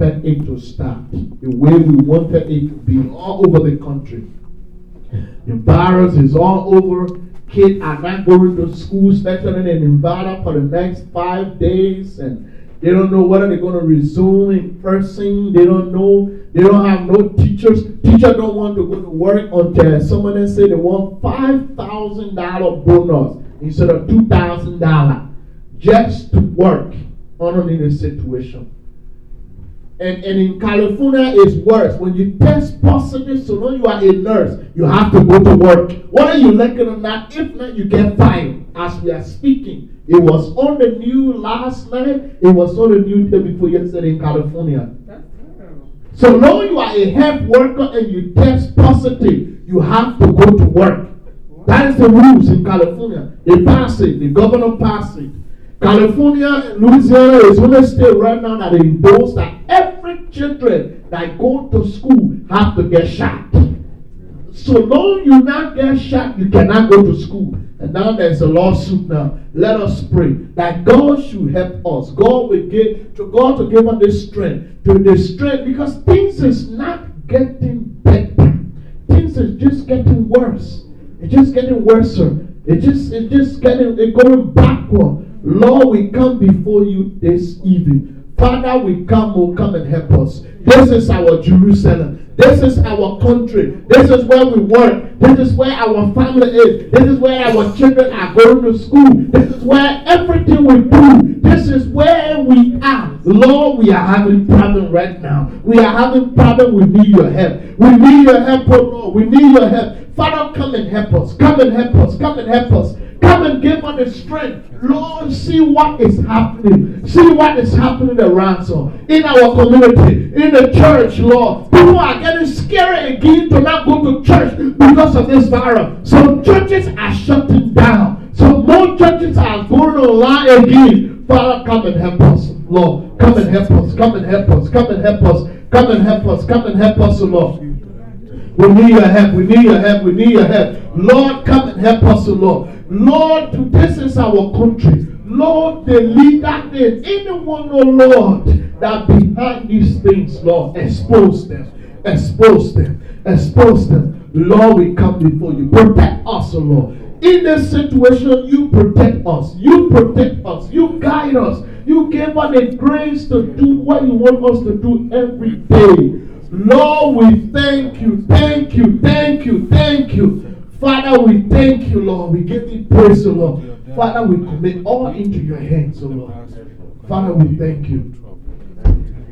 it to start the way we wanted it to be all over the country. The virus is all over. Kids are not going to school, especially in Nevada, for the next five days, and they don't know whether they're going to resume in person. They don't know. They don't have no teachers. Teachers don't want to go to work until someone say they want five thousand dollar bonus instead of two thousand dollar just to work under the situation. And, and in California, it's worse. When you test positive, so long you are a nurse, you have to go to work. Whether you like it or not, if not, you get fired. As we are speaking, it was on the news last night. It was on the news day before yesterday in California. So now you are a health worker and you test positive, you have to go to work. That is the rules in California. They pass it. The governor passed it. California Louisiana is only state right now that endorse that every children that go to school have to get shot. So long you not get shot, you cannot go to school. And now there's a lawsuit now. Let us pray that God should help us. God will give to God to give us the strength, to the strength, because things is not getting better. Things is just getting worse. It's just getting worse. It just it's just getting it's going backward. Lord, we come before you this evening. Father, we come, will come and help us. This is our Jerusalem. This is our country. This is where we work. This is where our family is. This is where our children are going to school. This is where everything we do. This is where we are. Lord, we are having problem right now. We are having problem. We need your help. We need your help, oh Lord. We need your help. Father, come and help us. Come and help us. Come and help us. Come and give us the strength. Lord, see what is happening. See what is happening around us. In our community, in the church, Lord. People are getting scared again to not go to church because of this virus. Some churches are shutting down. Some more churches are going online again. Father, come and help us, Lord. Come and help us. Come and help us. Come and help us. Come and help us. Come and help us, Lord. We need your help. We need your help. We need your help. Lord, come and help us, Lord. Lord, this is our country. Lord, the leader there, anyone, oh Lord, that behind these things, Lord, expose them, expose them, expose them. Lord, we come before you. Protect us, oh Lord. In this situation, you protect us. You protect us. You guide us. You give us the grace to do what you want us to do every day. Lord, we thank you, thank you, thank you, thank you. Father, we thank you, Lord. We give you praise, O Lord. Father, we commit all into your hands, O Lord. Father, we thank you.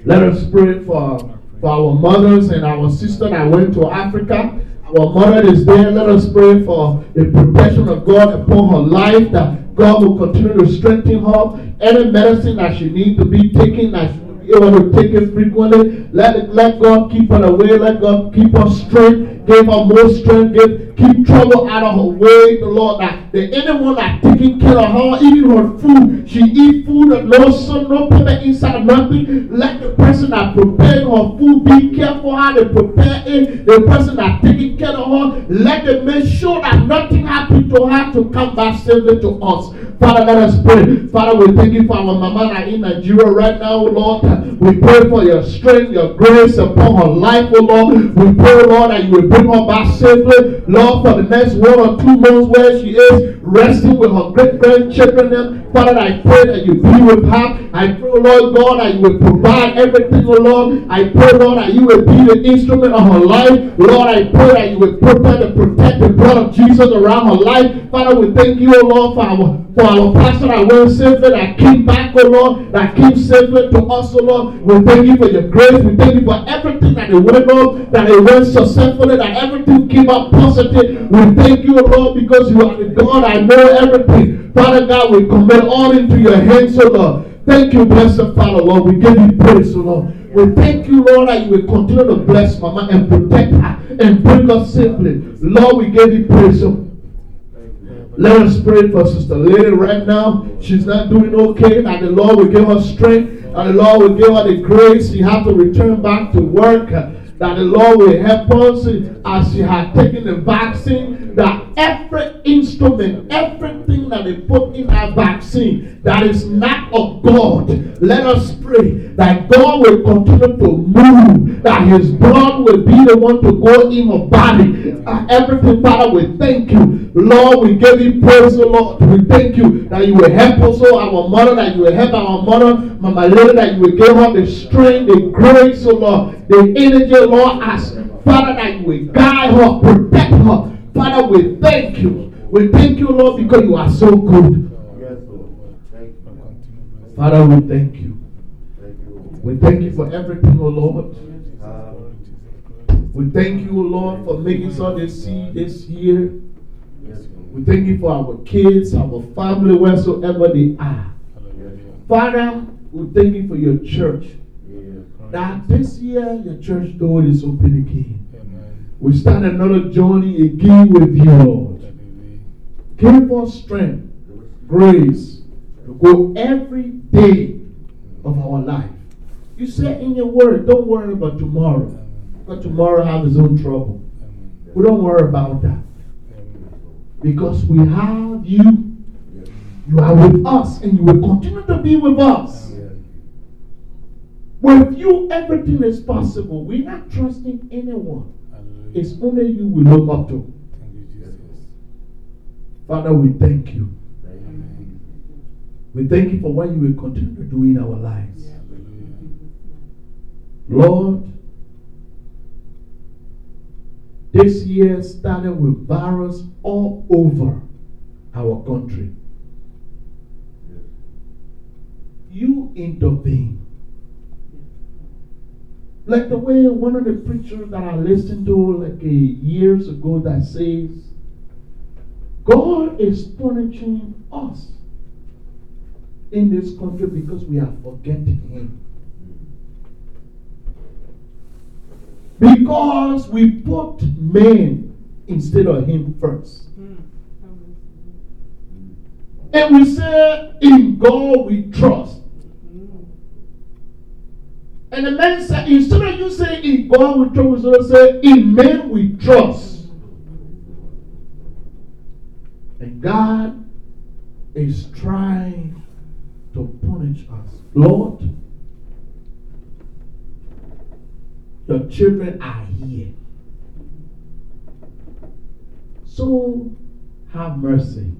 Let us pray for, for our mothers and our sister that went to Africa. Our mother is there. Let us pray for the protection of God upon her life, that God will continue to strengthen her. Any medicine that she needs to be taken, that it frequently. Let, let God keep her away. Let God keep her strength. Give her more strength. Give, keep trouble out of her way. The Lord, that the anyone that taking care of her, eating her food, she eat food that no sun, no pepper inside of nothing. Let the person that preparing her food be careful how they prepare it. The person that taking care of her, let them make sure that nothing happen to her to come back safely to us. Father, let us pray. Father, we thank you for our mama that in Nigeria right now, Lord. We pray for your strength, your grace upon her life, oh Lord. We pray, Lord, that you will bring her back safely, Lord, for the next one or two months where she is resting with her great grandchildren. Father, I pray that you be with her. I pray, oh Lord God, that you will provide everything, oh Lord. I pray, Lord, that you will be the instrument of her life. Lord, I pray that you will protect and protect the blood of Jesus around her life. Father, we thank you, oh Lord, for our for our pastor that went safely, that came back, oh Lord, that came safely to us, oh Lord. We thank you for your grace. We thank you for everything that they went on, that they went successfully, that everything came out positive. We thank you, oh Lord, because you are the God I know everything. Father God, we commit all into your hands, oh Lord. Thank you, blessed Father, Lord. We give you praise, oh Lord. We thank you, Lord, that you will continue to bless Mama and protect her and bring us safely. Lord, we give you praise. Oh let us pray for Sister Lady right now. She's not doing okay, and the Lord will give her strength, and the Lord will give her the grace. She have to return back to work. That the Lord will help us as she has taken the vaccine that every instrument, everything that they put in our vaccine that is not of God, let us pray that God will continue to move, that His blood will be the one to go in our body. Uh, everything, Father, we thank you. Lord, we give you praise, oh Lord. We thank you that you will help also our mother, that you will help our mother, Mama Lily, that you will give her the strength, the grace, oh Lord, the energy, Lord, as Father, that you will guide her, protect her. Father, we thank you. We thank you, Lord, because you are so good. Father, we thank you. We thank you for everything, O oh Lord. We thank you, O Lord, for making sure they see this year. We thank you for our kids, our family, wheresoever they are. Father, we thank you for your church. That this year your church door is open again. We start another journey again with you, Lord. Give us strength, grace to go every day of our life. You say in your word, don't worry about tomorrow. But tomorrow have its own trouble. We don't worry about that. Because we have you. You are with us and you will continue to be with us. With you, everything is possible. We're not trusting anyone. It's only you we look up to. Father, we thank you. We thank you for what you will continue to do in our lives. Lord, this year started with virus all over our country. You intervene. Like the way one of the preachers that I listened to like a years ago that says, God is punishing us in this country because we are forgetting Him. Because we put men instead of Him first. Hmm. And we say, In God we trust. And the man said, instead of you saying in God we trust, we should say in men we trust. And God is trying to punish us. Lord, your children are here. So have mercy.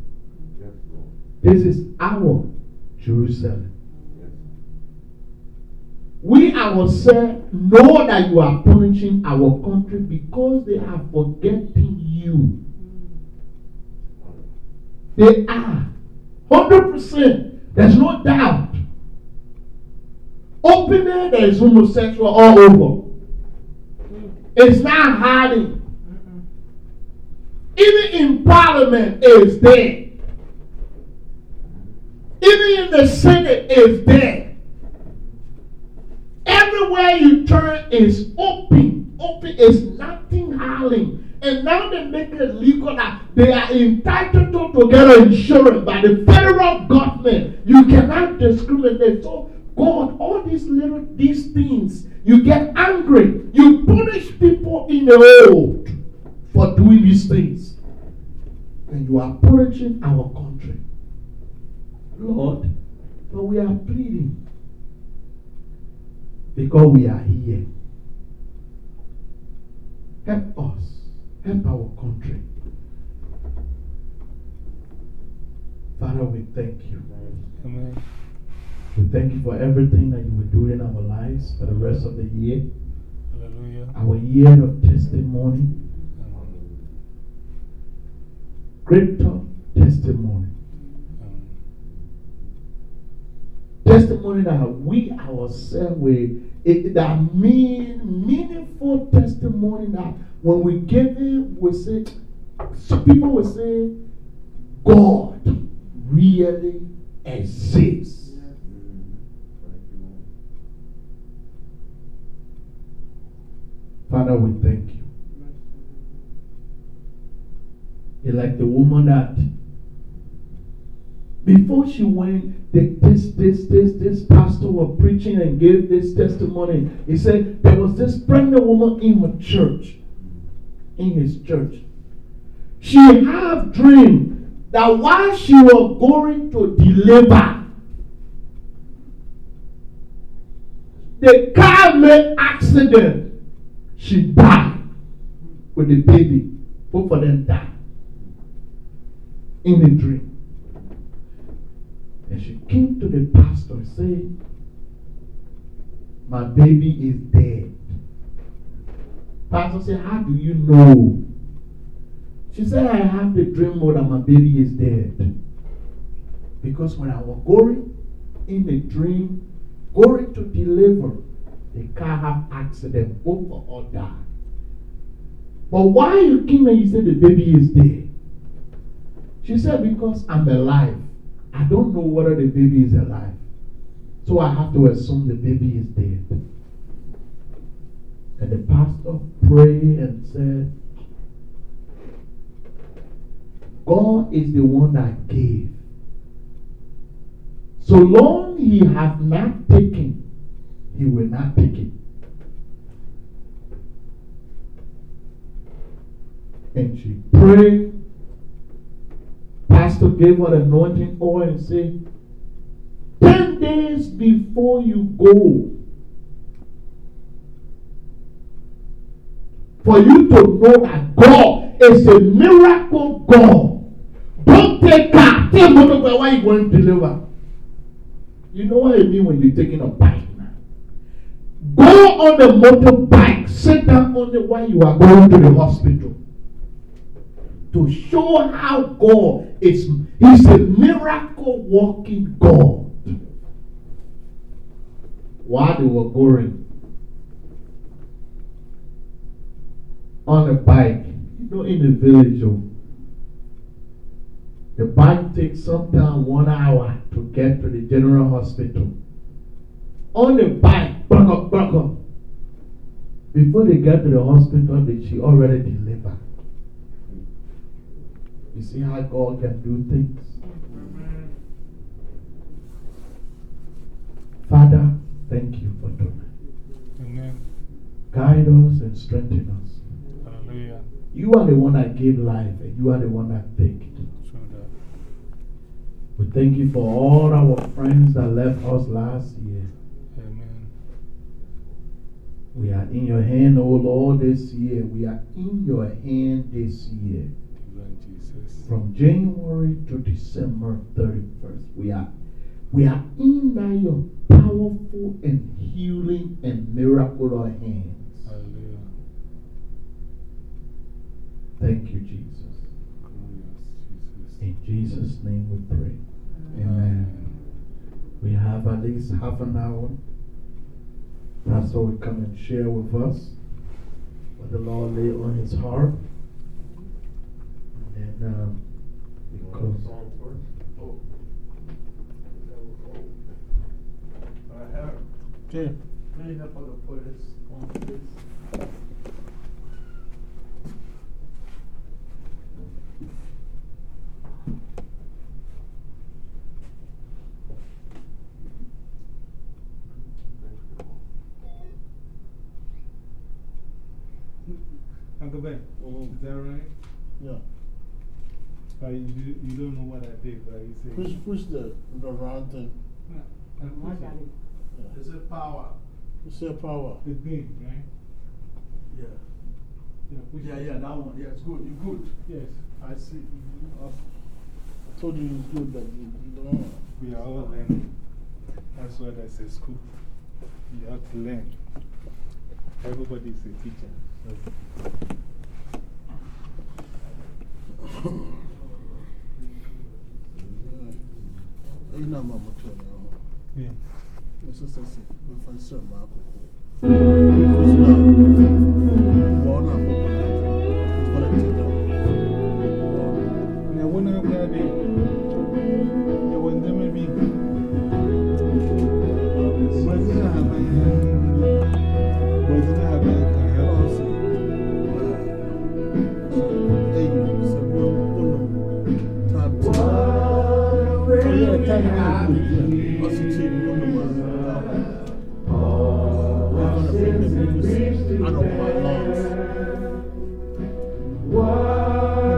This is our Jerusalem we ourselves know that you are punishing our country because they are forgetting you. They are. 100%. There's no doubt. Openly, there is homosexual all over. It's not hiding. Even in parliament, it's there. Even in the Senate, it's there. Everywhere you turn is open. Open is nothing howling. And now they make it legal that they are entitled to, get insurance by the federal government. You cannot discriminate. So, God, all these little these things, you get angry. You punish people in the old for doing these things. And you are punishing our country. Lord, but we are pleading because we are here. Help us. Help our country. Father, we thank you. Amen. We thank you for everything that you will do in our lives for the rest of the year. Hallelujah. Our year of testimony. Greater testimony. testimony that we ourselves will, it, that mean, meaningful testimony that when we give it, we say, people will say, God really exists. Father, we thank you. You're like the woman that before she went, the, this, this, this, this pastor was preaching and gave this testimony. He said there was this pregnant woman in her church, in his church. she have dream that while she was going to deliver, the car made accident. She died with the baby. Both of them died in the dream. Came to the pastor and said, My baby is dead. Pastor said, How do you know? She said, I have the dream that my baby is dead. Because when I was going in the dream, going to deliver, the car have accident, both all died. But why you came and you said the baby is dead? She said, Because I'm alive. I don't know whether the baby is alive. So I have to assume the baby is dead. And the pastor prayed and said, God is the one that gave. So long he has not taken, he will not take it. And she prayed. Pastor gave her anointing oil and said, 10 days before you go, for you to know that God is a miracle God. Don't take motorbike why you going to deliver. You know what I mean when you're taking a bike Go on the motorbike. Sit down on the while you are going to the hospital to show how God is He's a miracle working God. While they were going on a bike, you know, in the village, oh, the bike takes sometimes one hour to get to the general hospital. On the bike, back up, back up. Before they get to the hospital, she already delivered. You see how God can do things? Father, thank you for tonight. Amen. Guide us and strengthen us. Hallelujah. You are the one that gave life, and you are the one that take it. We thank you for all our friends that left us last year. Amen. We are in your hand, oh Lord, this year. We are in your hand this year from January to December 31st. We are, we are in by your powerful and healing and miraculous hands. Hallelujah. Thank you, Jesus. In Jesus' name we pray. Amen. We have at least half an hour. Pastor we come and share with us what the Lord lay on his heart. And um, because. Oh. I have. Yeah. Clean up on the police on this. Uncle Ben, mm -hmm. is that right? Yeah. But you, you don't know what I did, but you say. Push, push the, the round thing. Yeah. Yeah. Is it power? It's a power. The green, right? Yeah. Yeah, yeah, yeah, that one. Yeah, it's good. You're good. Yes. I see. I told you it's good, but you, you don't know. We are all learning. That's why that's a school. You have to learn. Everybody is a teacher. So. ɛyi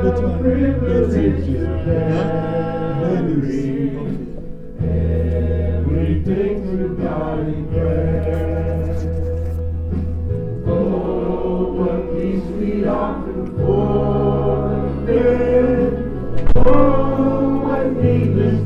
I don't want privilege to carry everything to God in prayer. Oh, what peace we often forfeit. Oh, what needless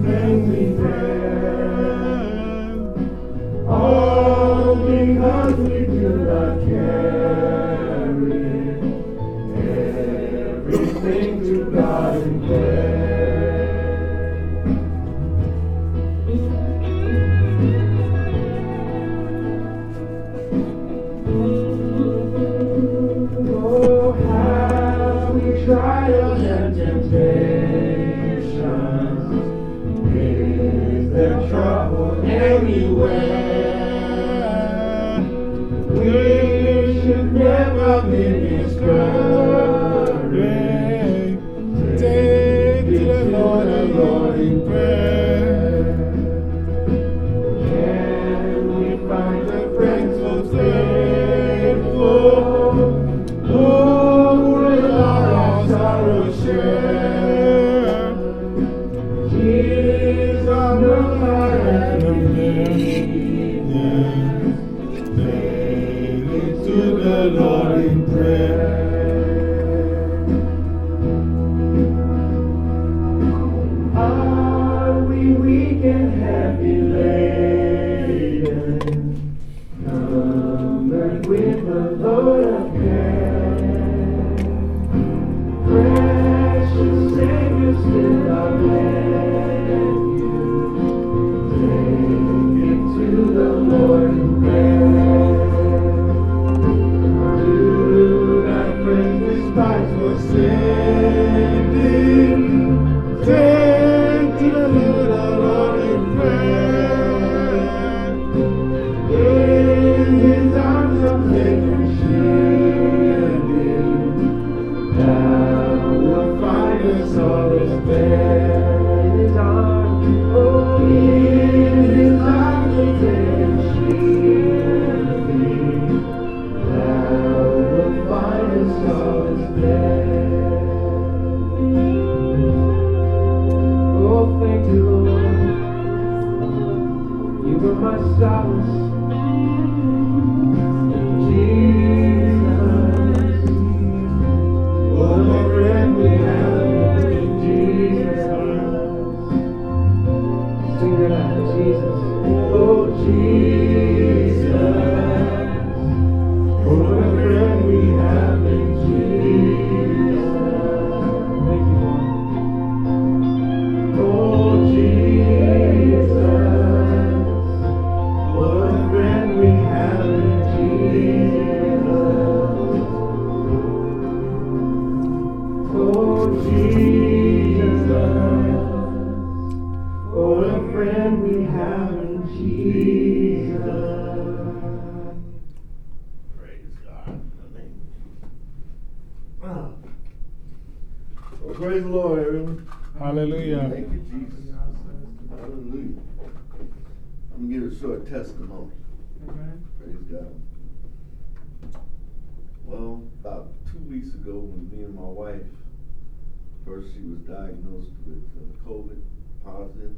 COVID positive,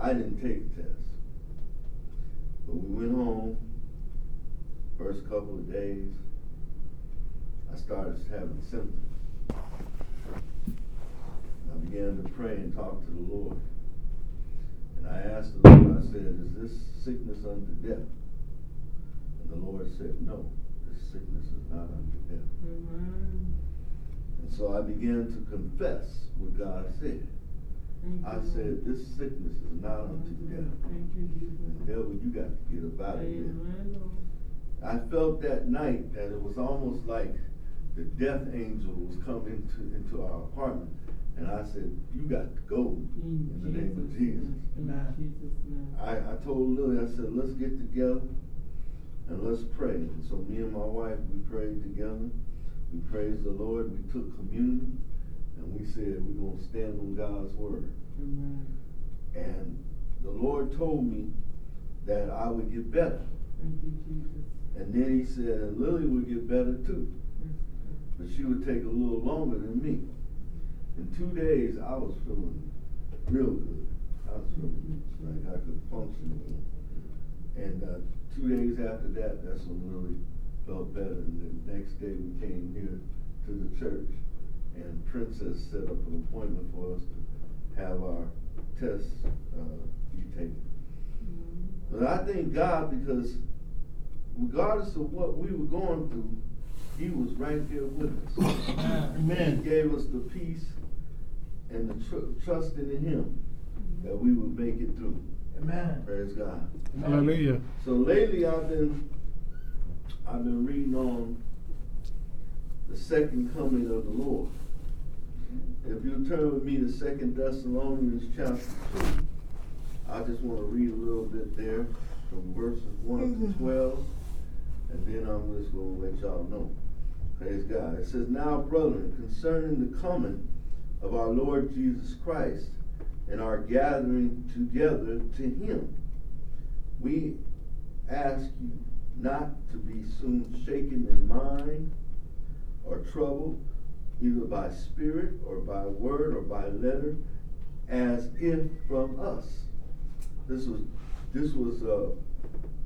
I didn't take the test. But we went home, first couple of days, I started having symptoms. I began to pray and talk to the Lord. And I asked the Lord, I said, Is this sickness unto death? And the Lord said, No, this sickness is not unto death. And so I began to confess what God said. I said, This sickness is not unto death. And devil, you got to get up out of here. I felt that night that it was almost like the death angel was coming into, into our apartment. And I said, You got to go in the name of Jesus. I, I told Lily, I said, Let's get together and let's pray. And so me and my wife, we prayed together. We praised the Lord. We took communion. And we said, We're going to stand on God's word. And the Lord told me that I would get better. And then he said, Lily would get better too. But she would take a little longer than me. in two days, I was feeling real good. I was feeling like I could function again. And uh, two days after that, that's when really felt better. And the next day, we came here to the church, and Princess set up an appointment for us to have our tests uh, be taken. Mm-hmm. But I thank God because regardless of what we were going through, He was right there with us. Amen. He gave us the peace and the tr trusting in Him that we would make it through. Amen. Praise God. Hallelujah. So lately I've been I've been reading on the second coming of the Lord. If you turn with me to Second Thessalonians chapter 2, I just want to read a little bit there from verses 1 to mm-hmm. 12, and then I'm just going to let y'all know. Praise God. It says, Now, brethren, concerning the coming of our Lord Jesus Christ and our gathering together to him, we ask you not to be soon shaken in mind or troubled, either by spirit or by word or by letter, as if from us. This was this was uh,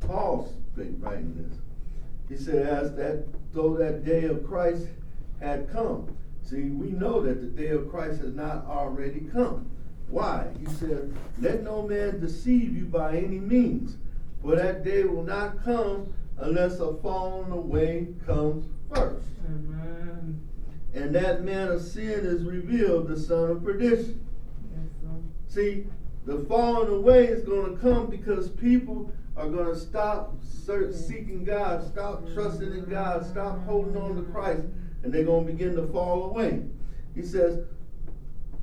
Paul writing this. He said, as that though that day of Christ had come. See, we know that the day of Christ has not already come. Why? He said, Let no man deceive you by any means, for that day will not come unless a falling away comes first. Amen. And that man of sin is revealed, the son of perdition. Yes, See, the falling away is going to come because people are going to stop search, seeking God, stop trusting in God, stop holding on to Christ, and they're going to begin to fall away. He says,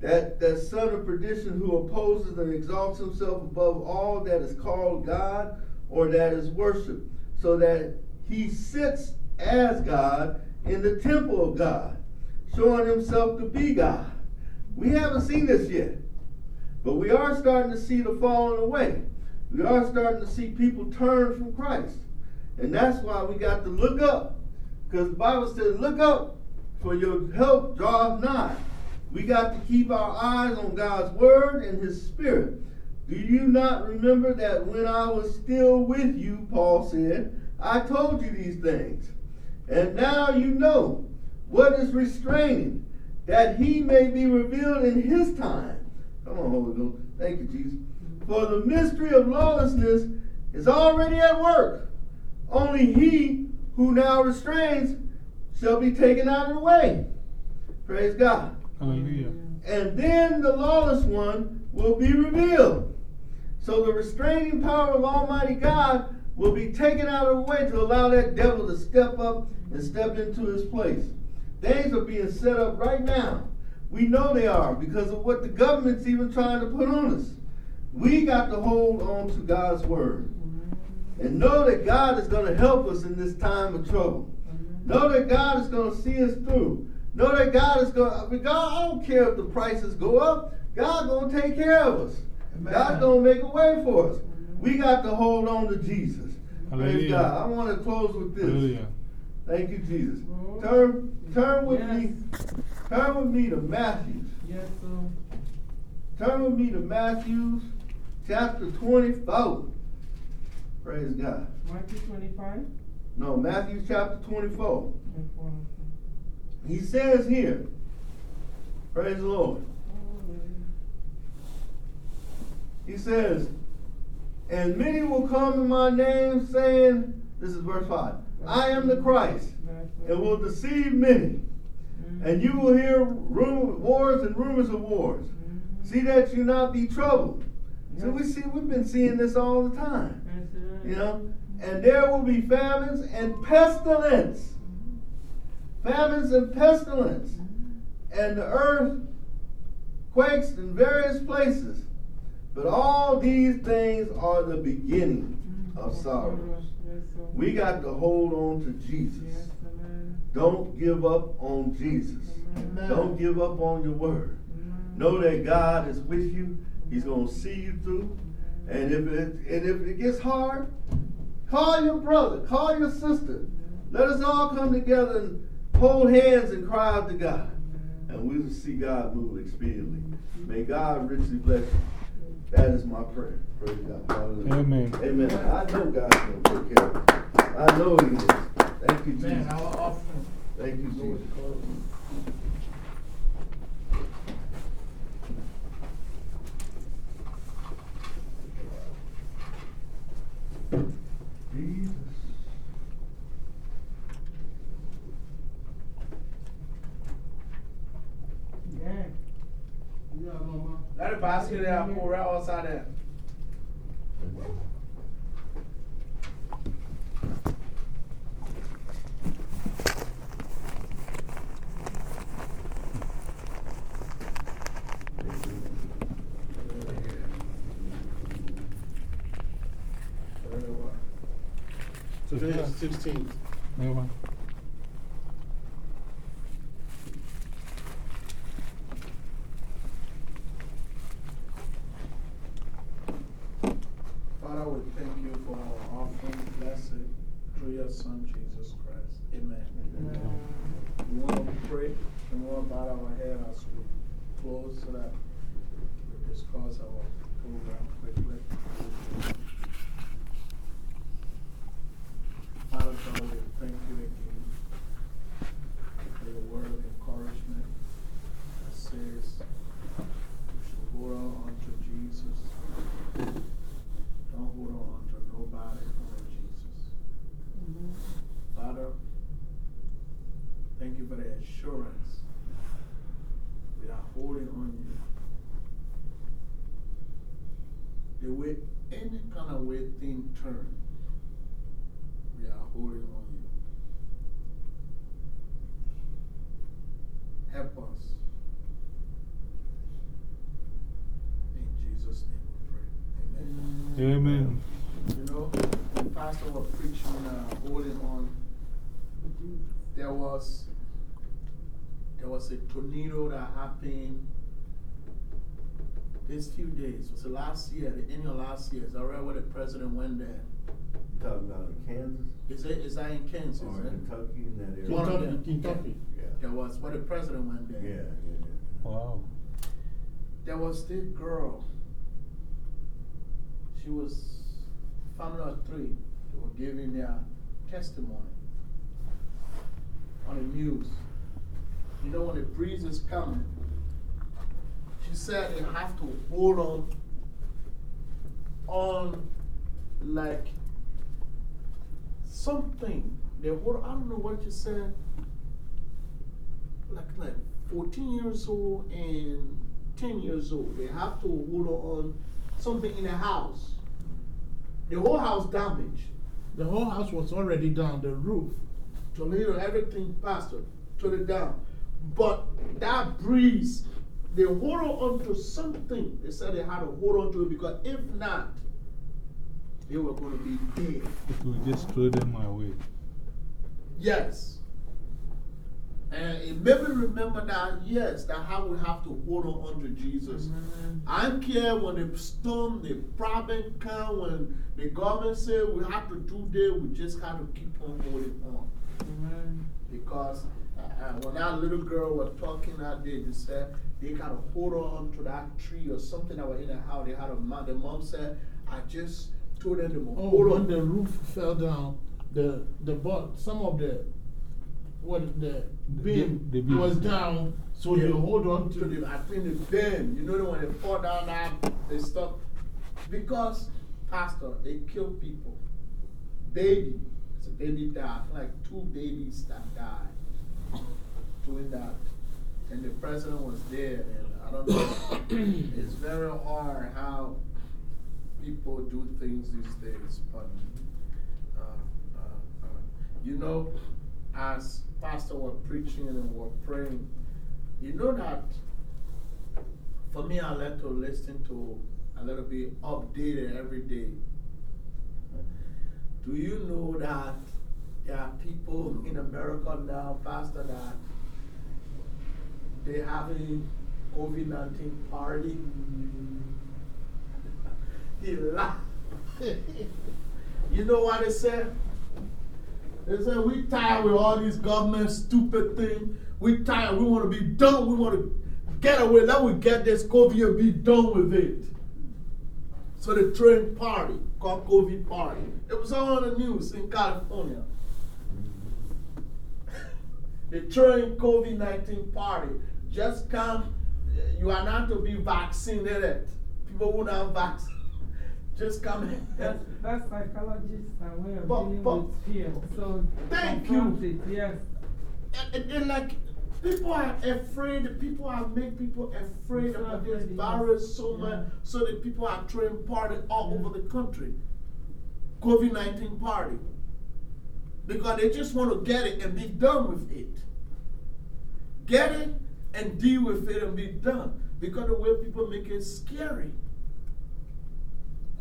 that, that son of perdition who opposes and exalts himself above all that is called God or that is worshiped, so that he sits as God in the temple of God, showing himself to be God. We haven't seen this yet, but we are starting to see the falling away. We are starting to see people turn from Christ. And that's why we got to look up. Because the Bible says, look up, for your help draws nigh. We got to keep our eyes on God's word and his spirit. Do you not remember that when I was still with you, Paul said, I told you these things? And now you know what is restraining, that he may be revealed in his time. Come on, Holy Ghost. Thank you, Jesus. For the mystery of lawlessness is already at work. Only he who now restrains shall be taken out of the way. Praise God. Hallelujah. And then the lawless one will be revealed. So the restraining power of Almighty God will be taken out of the way to allow that devil to step up and step into his place. Things are being set up right now. We know they are because of what the government's even trying to put on us. We got to hold on to God's word and know that God is going to help us in this time of trouble. Know that God is going to see us through. Know that God is going to, God, I don't care if the prices go up, God's going to take care of us. Amen. God's going to make a way for us. We got to hold on to Jesus. Hallelujah. Praise God. I want to close with this. Hallelujah. Thank you, Jesus. Turn, turn with yes. me. Turn with me to Matthew. Yes, sir. Turn with me to Matthew chapter 24. Praise God. Matthew 25? No, Matthew chapter 24. He says here, praise the Lord. He says, and many will come in my name saying, this is verse 5, I am the Christ, and will deceive many. And you will hear wars and rumors of wars. See that you not be troubled. So we see, we've been seeing this all the time. You know, and there will be famines and pestilence famines and pestilence, and the earth quakes in various places. But all these things are the beginning of sorrows. We got to hold on to Jesus. Don't give up on Jesus. Don't give up on your word. Know that God is with you. He's going to see you through. And if it and if it gets hard, call your brother, call your sister. Let us all come together and hold hands and cry out to God. and we will see God move expediently. May God richly bless you. That is my prayer. Praise God. Hallelujah. Amen. Amen. I know God's going to take care of it. I know He is. Thank you, Jesus. Man, our offering. Thank you, Jesus. Jesus. Yeah. Yeah, mama. Let the basket there, pour right outside there. Today is sixteenth. Never. Father, we thank you for our offering, blessed through your Son, Jesus Christ. Amen. We want to pray and we want to bow our head as we close so that we discuss our program quickly. Father God, we thank you again for your word of encouragement that says we should hold on unto Jesus. Don't hold on to nobody but Jesus. Father, thank you for the assurance. We are holding on you. The way any kind of way thing turn, we are holding on you. Help us. In Jesus' name we pray. Amen. Amen. You know, the pastor was preaching, uh, holding on. There was, there was a tornado that happened these few days. It was the last year, the end of last year. Is that right where the president went there? You Talking about in Kansas Is, it, is that in Kansas? or eh? Kentucky in that area. One of them. Kentucky, Kentucky. Yeah. There was where the president went Yeah, there. yeah, yeah. Wow. There was this girl. She was family of three. They were giving their testimony on the news. You know, when the breeze is coming, she said they have to hold on, on like something. They hold, I don't know what you said, like, like 14 years old and 10 years old. They have to hold on something in the house. The whole house damaged. The whole house was already down, the roof. Tornado, everything, Pastor, took it down. But that breeze, they hold on to something. They said they had to hold on to it because if not, they were going to be dead. It will just throw them away. Yes. And it made me remember that, yes, that how we have to hold on to Jesus. Mm-hmm. I don't care when the storm, the problem come, when the government say we have to do this, we just have to keep on holding on. Mm-hmm. Because uh, uh, when that little girl was talking out there, they said they got to hold on to that tree or something that was in the house. They had a mom. The mom said, I just told them to Oh, hold when on. the roof fell down, the, the board, some of the, what, the beam the beam. was down, so they hold on to to the, I think the bend, you know, when they fall down, that they stop. Because, Pastor, they kill people. Baby, it's a baby died, like two babies that died doing that. And the president was there, and I don't know, it's very hard how people do things these days. But, uh, uh, uh, you know, as Pastor was preaching and was praying, you know that for me, I like to listen to a little bit updated every day. Do you know that there are people in America now, Pastor, that they having COVID 19 party? he laughed. you know what they said? They said, we tired with all these government stupid things. We tired. We want to be done. We want to get away. Let we get this COVID and be done with it. So the train party called COVID party. It was all on the news in California. The train COVID 19 party just come. You are not to be vaccinated. People who not vaccinated. Just come in. That's, that's psychologists and way of But- dealing but- with fear. So, Thank you. It, yes. And, and, like, people are afraid, people are make people afraid So of this virus so yeah. much, so that people are throwing party all over the country. COVID 19 party. Because they just want to get it and be done with it. Get it and deal with it and be done. Because the way people make it scary.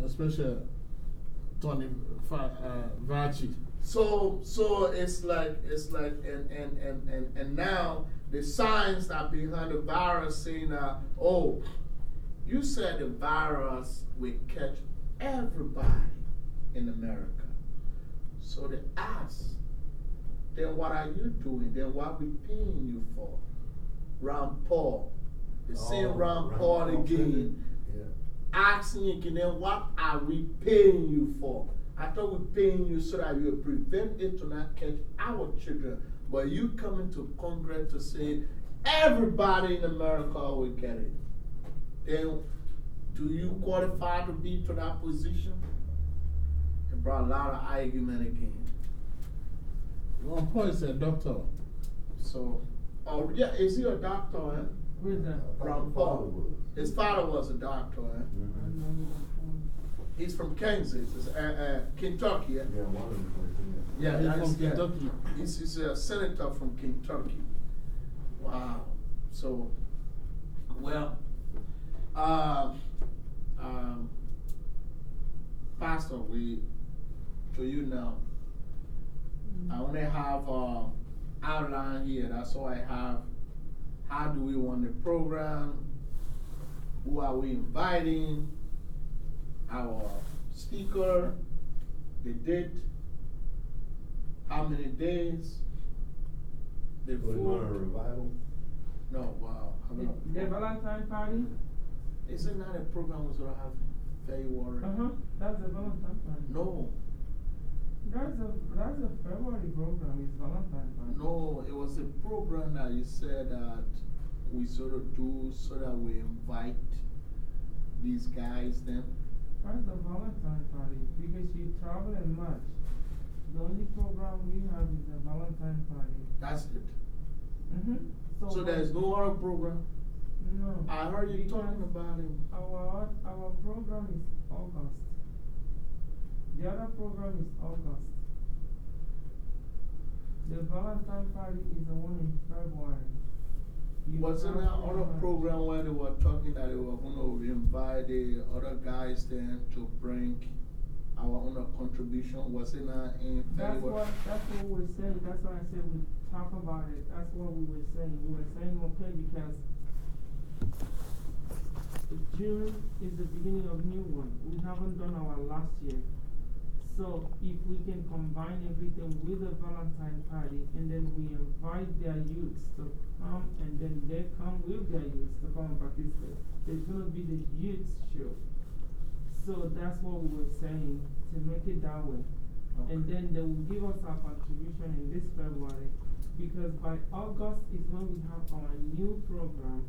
Especially Tony uh, Fauci. So so it's like it's like and and and and, and now the science are behind the virus saying uh, oh you said the virus will catch everybody in America. So they ask, then what are you doing? Then what are we paying you for? Ron Paul. The same Oh, Ron Ron Paul again Yeah. asking you, then what are we paying you for? I thought we're paying you so that you prevent it to not catch our children. But you coming to Congress to say everybody in America will get it. Then do you qualify to be to that position? It brought a lot of argument again. Ron Paul is a doctor. So, oh yeah, is he a doctor? Eh? Who is that? Ron Paul. His father was a doctor. Eh? I don't know who that one. He's from Kansas, it's, uh, uh, Kentucky. eh? Yeah, one of them places. Yeah, He's from. Kentucky. He's, he's a senator from Kentucky. Wow. So, well, um, um, Pastor, we, to you now, I only have uh, outline here. That's all I have. How do we want the program? Who are we inviting? Our speaker, the date, how many days, the We're going to food. revival. No, wow. how The, about- the Valentine party? Is it not a program we're going to have in February? Uh huh. That's the Valentine party. No, That's a, that's a February program. It's Valentine party. no, it was a program that you said that we sort of do so that we invite these guys then. That's a Valentine party because you travel in March. The only program we have is a Valentine party. That's it. Mm -hmm. So there's no other program? No. I heard you talking about it. Our, our program is August. The other program is August. The Valentine party is the one in February. You Wasn't there other program where they were talking that they were going to invite the other guys then to bring our own contribution? Was it not in That's February? what, that's what we were saying. That's why I said we talk about it. That's what we were saying. We were saying, okay, because June is the beginning of new one. We haven't done our last year. So if we can combine everything with the Valentine party and then we invite their youths to come and then they come with their youths to come and participate, there's going to be the youth show. So that's what we were saying to make it that way. And then they will give us our contribution in this February because by August is when we have our new program,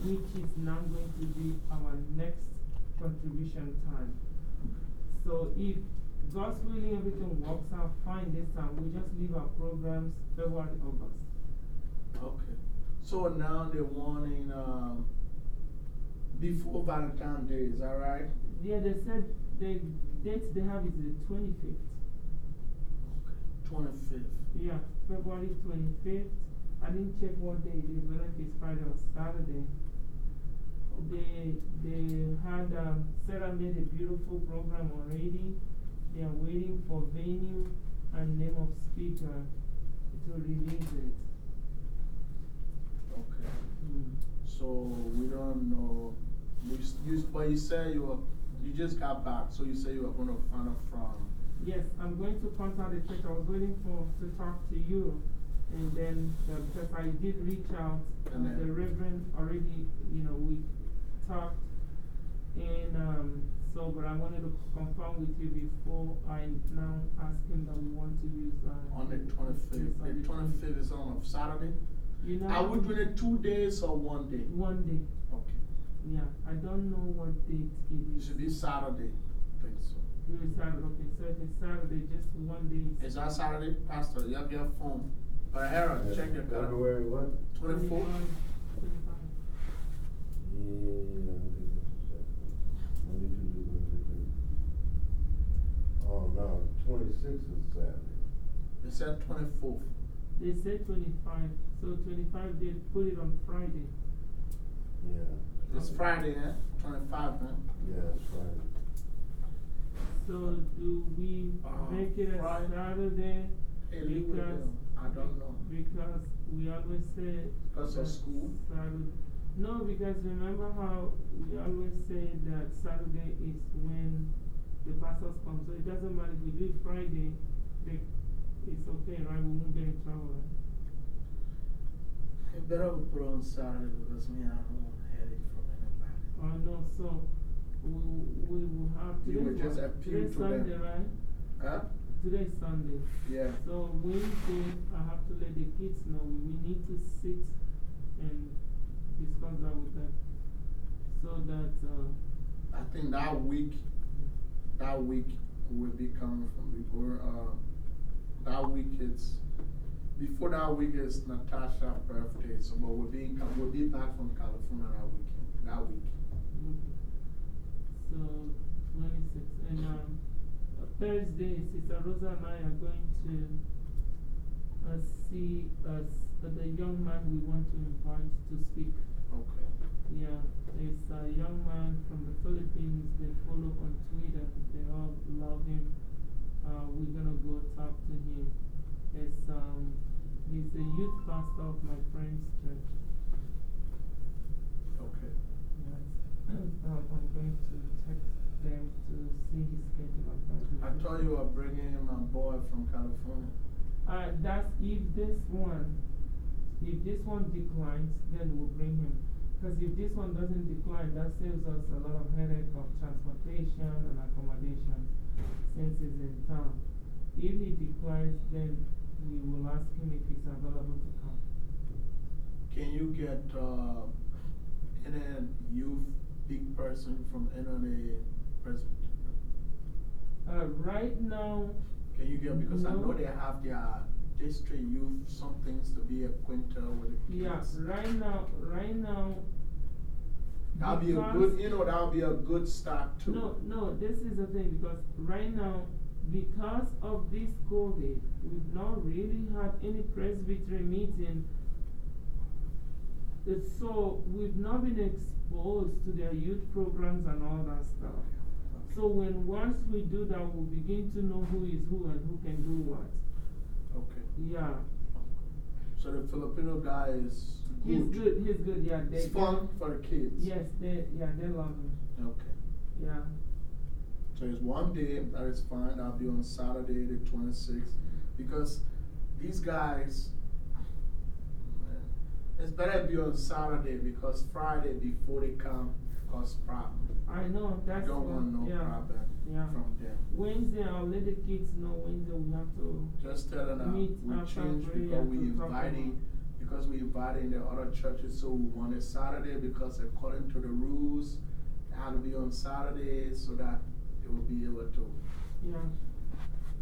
which is now going to be our next contribution time. So if God's willing everything works out fine this time, we just leave our programs February, August. Okay. So now they're wanting um, before Valentine's Day, is that right? Yeah, they said the date they have is the 25th. Okay. 25th. Yeah, February 25th. I didn't check what day it is, whether it's Friday or Saturday. They, they had, um, Sarah made a beautiful program already. They are waiting for venue and name of speaker to release it. Okay. Mm. So we don't know. You, you, but you said you, were, you just got back, so you said you were going to find out from Yes, I'm going to contact the church. I was waiting for to talk to you. And then, uh, because I did reach out, uh, And then- the Reverend already, you know, we talked. And um, so, but I wanted to confirm with you before I now ask him that we want to use. Uh, On the twenty-fifth, the twenty-fifth is on a Saturday? You know, Are we doing it two days or one day? One day. Okay. Yeah, I don't know what date it It is. should be Saturday, I think so. It is Saturday, okay, so if it's Saturday, just one day. Is that Saturday, Pastor? You have your phone. But Harold, check your calendar. February what? Twenty-fourth? 25. Yeah, Monday, Tuesday, Wednesday, Thursday. Oh, no, twenty-sixth is Saturday. They said twenty-fourth. They said 25, so 25 they put it on Friday. Yeah. It's Friday, eh? Twenty-five, huh? Yeah, it's Friday. So do we Uh, make it a Friday. Saturday? Hey, Because. I don't know. because we always say. Because of school? Saturday. No, because remember how we always say that Saturday is when the pastors come. So it doesn't matter if we do it Friday, they, it's okay, right? We won't get in trouble. Right? You better put on Saturday because me, I don't want headache from anybody. Oh, no, so we, we will have. You will today's just what? appeal Today's to them. Sunday, right? Huh? Today's Sunday. Yeah. So Wednesday, I have to let the kids know we need to sit and discuss that with them. So that, uh, I think that week, that week will be coming from before, uh, that week is, before that week is Natasha's birthday, so but we'll be, in we'll be back from California that weekend, that week. so 26. And um, Thursday, Sister Rosa and I are going to uh, see uh, the young man we want to invite to speak. Yeah, it's a young man from the Philippines. They follow on Twitter. They all love him. Uh, we're gonna go talk to him. It's, um, he's the youth pastor of my friend's church. Okay. Yes. um, I'm going to text them to see his schedule. I thought you were bringing my boy from California. Uh, that's if this one, if this one declines, then we'll bring him. Because if this one doesn't decline, that saves us a lot of headache of transportation and accommodation since he's in town. If he declines, then we will ask him if he's available to come. Can you get uh, any youth big person from any Presbyterian? Uh, right now, Can you get, because I know they have their district youth, some things to be acquainted with the yeah, right now, right now. That'll be a good, you know, that'll be a good start too. No, no, this is the thing because right now, because of this COVID, we've not really had any presbytery meeting. So we've not been exposed to their youth programs and all that stuff. So when once we do that, we'll begin to know who is who and who can do what. Okay. Yeah. So the Filipino guy is good. He's good, he's good, yeah. They, It's fun for the kids. Yes, they, yeah, they love him. Okay. Yeah. So it's one day, that is fine. I'll be on Saturday, the 26th. Because these guys, man, it's better to be on Saturday because Friday before they come cause problem. I know, that's don't what- want no yeah, problem yeah. from them. Wednesday, I'll let the kids know Wednesday we have to. Just tell them Meet we after changed because we inviting, because we inviting the other churches, so we wanted Saturday because according to the rules, it had to be on Saturday so that they will be able to. Yeah.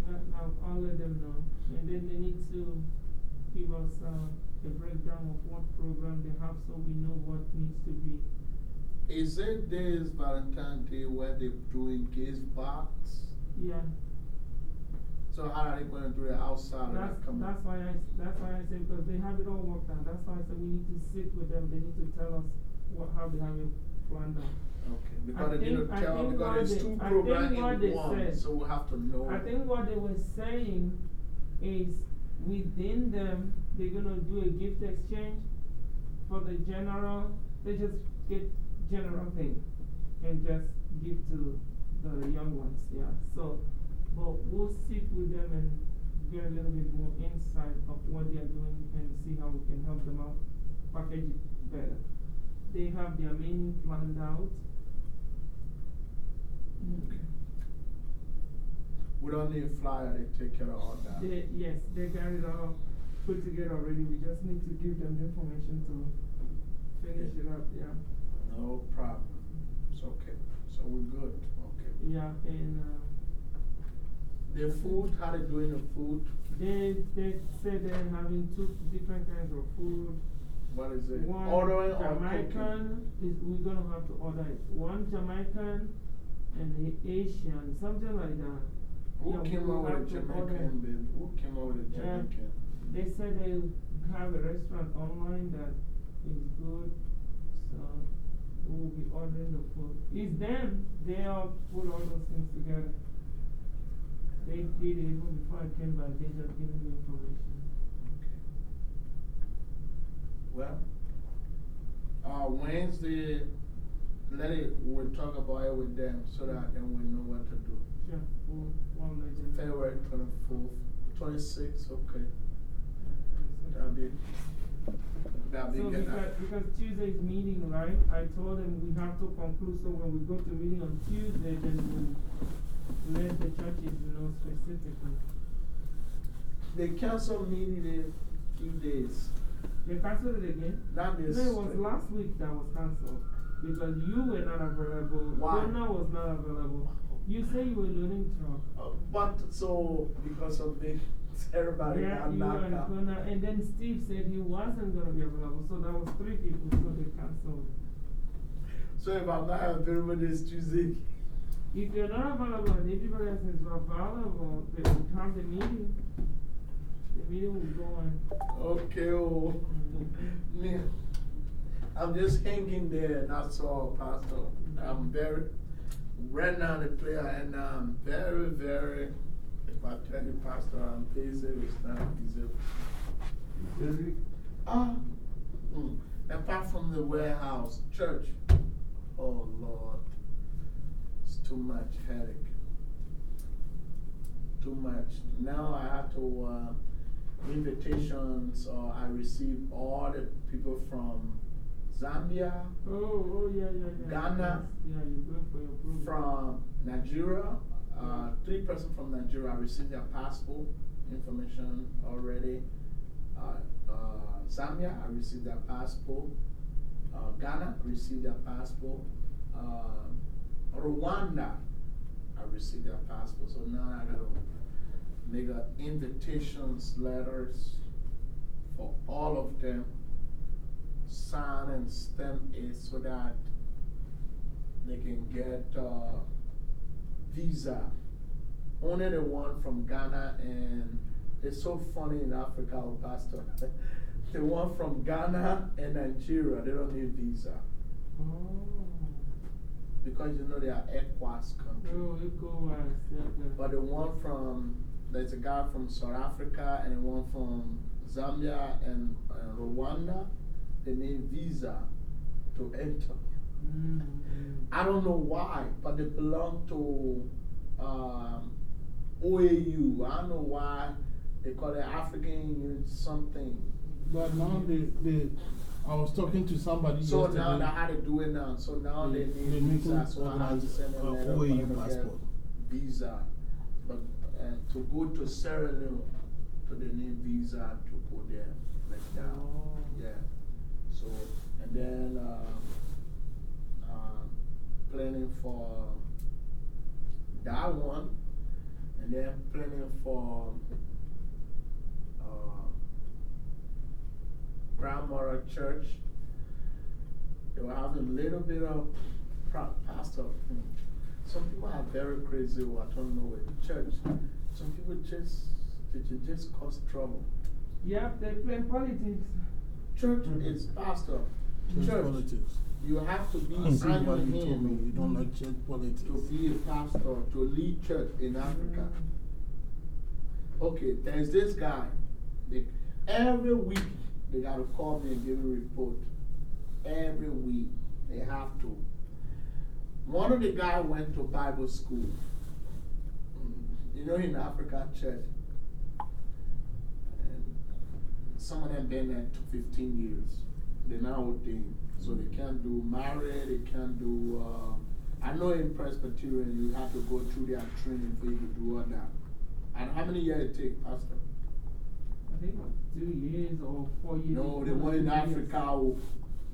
Yeah, I'll, I'll let them know. And then they need to give us uh, a breakdown of what program they have so we know what needs to be. Is it this Valentine's Day where they're doing gift box? Yeah. So how are they going to do it outside of That's, that? That's, why I, that's why I said, because they have it all worked out. That's why I said we need to sit with them. They need to tell us what, how they have it planned out. Okay, I because they need think- to I tell, because there's two programs in one, said- so we have to know. I think what they were saying is within them, they're going to do a gift exchange for the general, they just get general thing and just give to the young ones, yeah. So But we'll sit with them and get a little bit more insight of what they're doing and see how we can help them out, package it better. They have their meeting planned out. Okay. We don't need a flyer, they take care of all that. They, yes, they got it all put together already. We just need to give them the information to finish it up, yeah. No problem. It's okay. So we're good. Okay. Yeah, and uh, The food, how they doing the food? they, they said they're having two different kinds of food. What is it? One Ordering or cooking? Jamaican, is, we're gonna have to order it. One Jamaican and the Asian, something like that. Who Yeah, came we'll up with a to. Jamaican, babe? Who came up with a Yeah. Jamaican? They said they have a restaurant online that is good, so we'll be ordering the food. It's them, they all put all those things together. They did it even before I came back, they just gave me information. Well, uh, Wednesday, let it, we'll talk about it with them so that then we know what to do. Sure, we'll, we'll them know. February twenty-fourth, twenty-sixth, okay. That'll be, that'll be So good. because, because Tuesday's meeting, right, I told them we have to conclude, so when we go to meeting on Tuesday, then we let the churches know specifically. They canceled meeting in few days. They canceled it again? Not No, it was last week that was cancelled, because you were not available. Why? Donna was not available. You say you were learning truck. Uh, But, so, because of the, everybody Yeah, and and then Steve said he wasn't gonna be available, so that was three people, so they canceled. So if I'm not available this Tuesday, If you're not available and everybody else is available, they will have the meeting. The meeting will go on. okay, oh, me, I'm just hanging there, that's all, Pastor. I'm very, right now the player, and I'm very, very, if I tell you, Pastor, I'm busy, it's not easy. Busy? Ah, mm. apart from the warehouse, church, oh Lord, it's too much headache. Too much. Now I have to, uh, invitations, or I receive all the people from Zambia, Oh, oh, yeah, yeah, yeah. Ghana. Yes, Yeah, you go for your from Nigeria, uh, three person from Nigeria. Received their passport information already. Uh, uh, Zambia, I received their passport. Uh, Ghana, received their passport. Uh, Rwanda, I received their passport. So now I gotta make a invitations letters for all of them, sign and stamp it so that they can get uh, visa. Only the one from Ghana and it's so funny in Africa, oh, Pastor. the one from Ghana and Nigeria, they don't need visa Oh. because you know they are ECOWAS countries. Oh, it go as, yeah, yeah. But the one from, there's a guy from South Africa and the one from Zambia and uh, Rwanda, they need visa to enter. Mm, mm. I don't know why, but they belong to um, OAU. I don't know why they call it African something. But now they, they, I was talking to somebody So yesterday. now they how to do it now. So now they, They- need they visa. So I have to send a a letter OAU to passport. visa. But and to go to Sierra Leone, so they need visa to go there like that. Oh. Yeah. And then uh, uh, planning for that one, and then planning for uh, Grandmother Church. They were having a little bit of pastor. Some people are very crazy, or I don't know, the church. Some people just, they just cause trouble. Yep, they play politics. Church is pastor. Church Church, politics. you have to be told me you don't like church politics. to be a pastor, to lead church in Africa. Okay, there's this guy. They, every week, they got to call me and give a report. Every week, they have to. One of the guy went to Bible school. Mm, you know, in Africa church, and some of them been there to 15 years. They're now ordained. So they can't do married, they can't do. Uh, I know in Presbyterian you have to go through their training for you to do all that. And how many years it take, Pastor? I think two years or four years. No, the one in. Africa.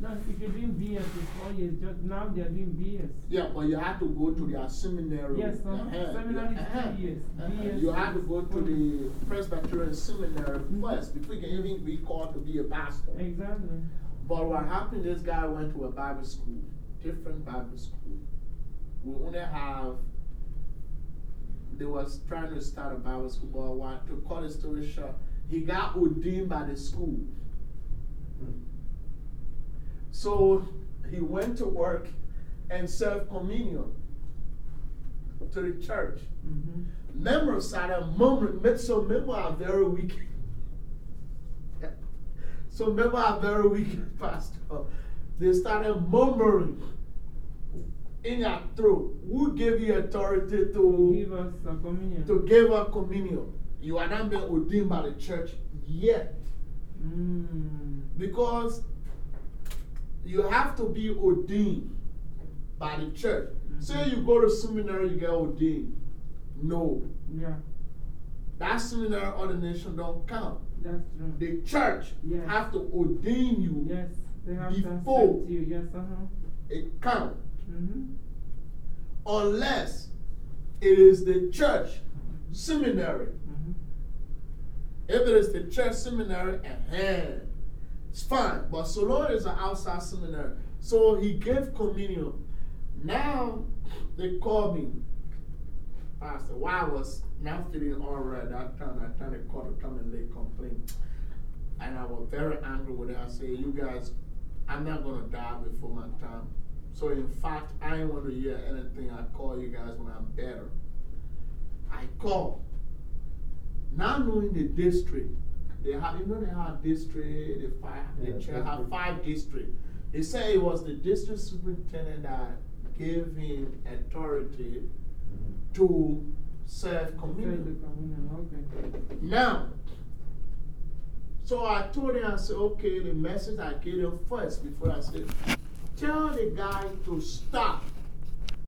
No, if you're doing BS, it's four years. Just now they're doing BS. Yeah, but you have to go to their seminary. Yes, uh Uh-huh. seminary is Uh-huh. two years. Uh-huh. BS You have to go to the Presbyterian seminary Mhm. first before you can even be called to be a pastor. Exactly. But what happened, this guy went to a Bible school, different Bible school. We only have, they was trying to start a Bible school, but what, to cut the story short, he got ordained by the school. So he went to work and served communion to the church. Mm -hmm. Members started murmuring, so members are very weak. so members are very weak, Pastor. They started murmuring in your throat. Who gave you authority to give us a communion? To give a communion. You are not being ordained by the church yet. Mm. Because you have to be ordained by the church. -hmm. Say you go to seminary, you get ordained. No. Yeah. That seminary ordination don't count. That's true. The church Yes. have to ordain you. Yes, they have before to you. Yes, uh huh. It count. Mm -hmm. Unless it is the church seminary. Mm -hmm. If it is the church seminary, uh it's fine. But so as an outside seminary. So he gave communion. Now they call me. Pastor, why I was not feeling all right that time, I kind of called to come and lay complaint. And I was very angry with it. I said, You guys, I'm not going to die before my time. So, in fact, I ain't want to hear anything. I call you guys when I'm better. I call. Now knowing the district, they have, you know, they have district, they, five, Yeah, they chair have district. five districts. They say it was the district superintendent that gave him authority mm-hmm. to serve Serve the communion, okay. Now, so I told him, I said, okay, the message I gave him first before I said, tell the guy to stop